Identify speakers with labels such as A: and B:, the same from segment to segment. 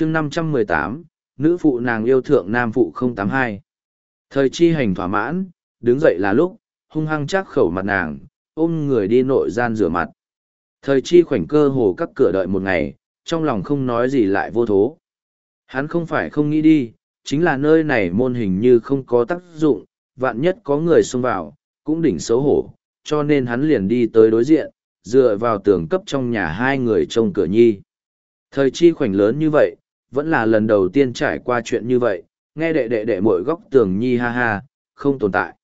A: chương năm trăm mười tám, nữ phụ nàng yêu thượng nam phụ không tám hai. Thời chi hành thỏa mãn, đứng dậy là lúc, hung hăng chắc khẩu mặt nàng, ôm người đi nội gian rửa mặt. Thời chi khoảnh cơ hồ các cửa đợi một ngày, trong lòng không nói gì lại vô thố. Hắn không phải không nghĩ đi, chính là nơi này môn hình như không có tác dụng, vạn nhất có người xông vào, cũng đỉnh xấu hổ, cho nên hắn liền đi tới đối diện, dựa vào tường cấp trong nhà hai người trông cửa nhi. Thời chi khoảnh lớn như vậy vẫn là lần đầu tiên trải qua chuyện như vậy, nghe đệ đệ đệ mỗi góc tường nhi ha ha, không tồn tại.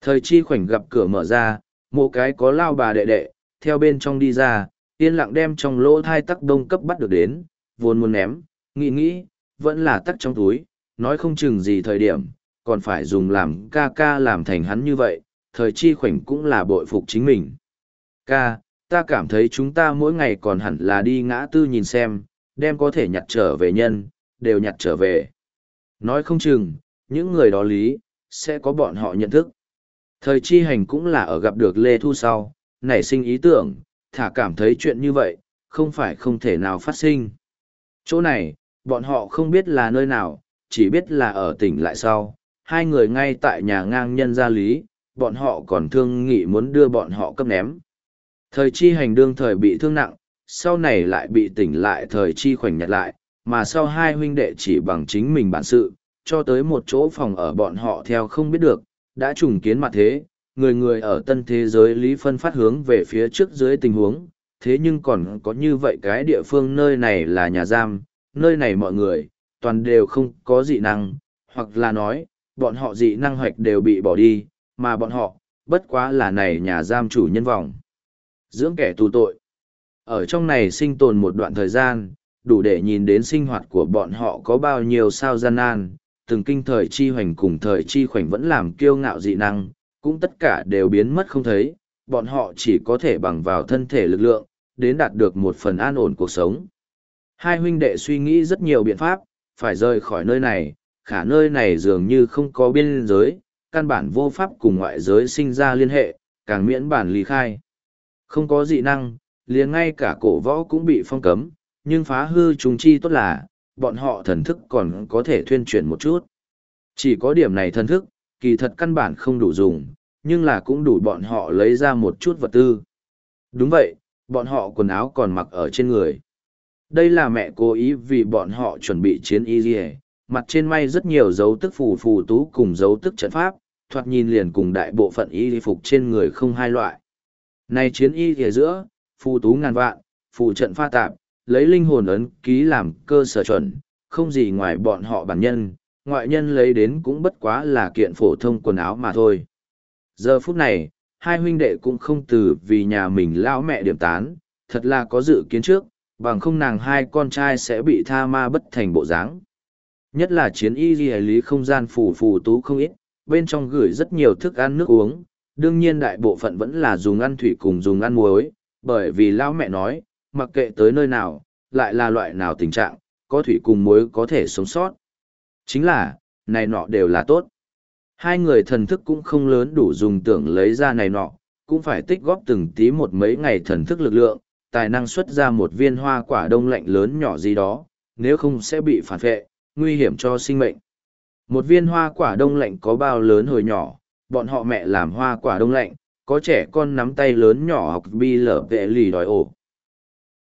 A: Thời chi khoảnh gặp cửa mở ra, một cái có lao bà đệ đệ, theo bên trong đi ra, yên lặng đem trong lỗ thai tắc đông cấp bắt được đến, vốn muốn ném, nghĩ nghĩ, vẫn là tắc trong túi, nói không chừng gì thời điểm, còn phải dùng làm ca ca làm thành hắn như vậy, thời chi khoảnh cũng là bội phục chính mình. Ca, ta cảm thấy chúng ta mỗi ngày còn hẳn là đi ngã tư nhìn xem, đem có thể nhặt trở về nhân, đều nhặt trở về. Nói không chừng, những người đó lý, sẽ có bọn họ nhận thức. Thời chi hành cũng là ở gặp được Lê Thu sau, nảy sinh ý tưởng, thả cảm thấy chuyện như vậy, không phải không thể nào phát sinh. Chỗ này, bọn họ không biết là nơi nào, chỉ biết là ở tỉnh lại sau, hai người ngay tại nhà ngang nhân gia lý, bọn họ còn thương nghị muốn đưa bọn họ cấp ném. Thời chi hành đương thời bị thương nặng, sau này lại bị tỉnh lại thời chi khoảnh nhặt lại, mà sau hai huynh đệ chỉ bằng chính mình bản sự, cho tới một chỗ phòng ở bọn họ theo không biết được, đã trùng kiến mặt thế, người người ở tân thế giới lý phân phát hướng về phía trước dưới tình huống, thế nhưng còn có như vậy cái địa phương nơi này là nhà giam, nơi này mọi người, toàn đều không có dị năng, hoặc là nói, bọn họ dị năng hoạch đều bị bỏ đi, mà bọn họ, bất quá là này nhà giam chủ nhân vọng. Dưỡng kẻ tù tội. Ở trong này sinh tồn một đoạn thời gian, đủ để nhìn đến sinh hoạt của bọn họ có bao nhiêu sao gian nan, từng kinh thời chi hoành cùng thời chi khoảnh vẫn làm kiêu ngạo dị năng, cũng tất cả đều biến mất không thấy, bọn họ chỉ có thể bằng vào thân thể lực lượng, đến đạt được một phần an ổn cuộc sống. Hai huynh đệ suy nghĩ rất nhiều biện pháp, phải rời khỏi nơi này, khả nơi này dường như không có biên giới, căn bản vô pháp cùng ngoại giới sinh ra liên hệ, càng miễn bản ly khai. Không có dị năng, liền ngay cả cổ võ cũng bị phong cấm, nhưng phá hư chúng chi tốt là, bọn họ thần thức còn có thể thuyên chuyển một chút. Chỉ có điểm này thần thức, kỳ thật căn bản không đủ dùng, nhưng là cũng đủ bọn họ lấy ra một chút vật tư. Đúng vậy, bọn họ quần áo còn mặc ở trên người. Đây là mẹ cố ý vì bọn họ chuẩn bị chiến y dì mặt trên may rất nhiều dấu tức phù phù tú cùng dấu tức trận pháp, thoạt nhìn liền cùng đại bộ phận y phục trên người không hai loại. Này chiến y dì giữa, phù tú ngàn vạn, phù trận pha tạp, lấy linh hồn ấn ký làm cơ sở chuẩn, không gì ngoài bọn họ bản nhân, ngoại nhân lấy đến cũng bất quá là kiện phổ thông quần áo mà thôi. Giờ phút này, hai huynh đệ cũng không từ vì nhà mình lão mẹ điểm tán, thật là có dự kiến trước, bằng không nàng hai con trai sẽ bị tha ma bất thành bộ dáng. Nhất là chiến y ghi lý không gian phù phù tú không ít, bên trong gửi rất nhiều thức ăn nước uống, đương nhiên đại bộ phận vẫn là dùng ăn thủy cùng dùng ăn muối, bởi vì lão mẹ nói, mặc kệ tới nơi nào, lại là loại nào tình trạng, có thủy cùng muối có thể sống sót. Chính là, này nọ đều là tốt. Hai người thần thức cũng không lớn đủ dùng tưởng lấy ra này nọ, cũng phải tích góp từng tí một mấy ngày thần thức lực lượng, tài năng xuất ra một viên hoa quả đông lạnh lớn nhỏ gì đó, nếu không sẽ bị phản vệ, nguy hiểm cho sinh mệnh. Một viên hoa quả đông lạnh có bao lớn hồi nhỏ, bọn họ mẹ làm hoa quả đông lạnh, có trẻ con nắm tay lớn nhỏ học bi lở vệ lì đòi ổ.